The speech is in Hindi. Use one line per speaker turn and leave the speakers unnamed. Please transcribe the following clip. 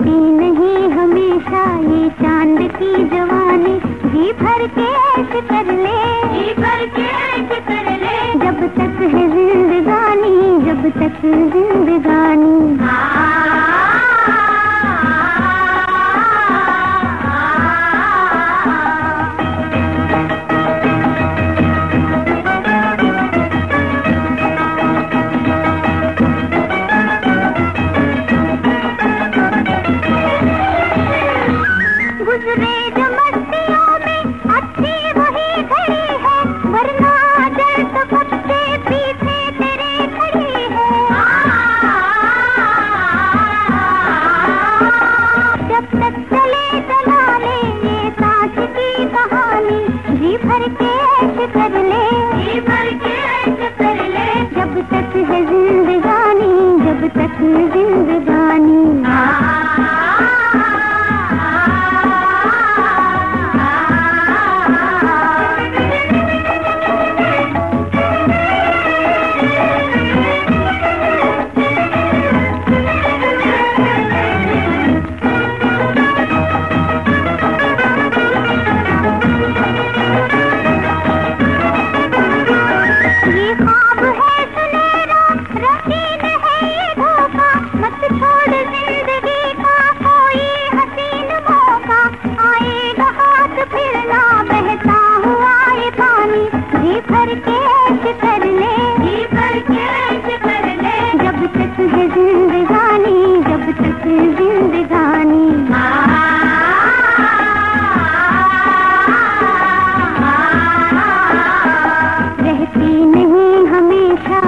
मिलती नहीं हमेशा ये चाँद की जवानी। जी भर के ऐश कर ले। जी भर के ऐश कर ले। जब तक है जिंदगानी जब तक जिंदगानी। गुजरे जो मस्तियों में अच्छी वही घड़ी है वरना तो पीछे तेरे खड़ी है। जब तक चले चला ले ये सांस की कहानी जी भर के ऐसे कर ले। जी भर के ऐसे कर ले। जब तक है जिंदगानी जब तक ज़िंदगी Santa.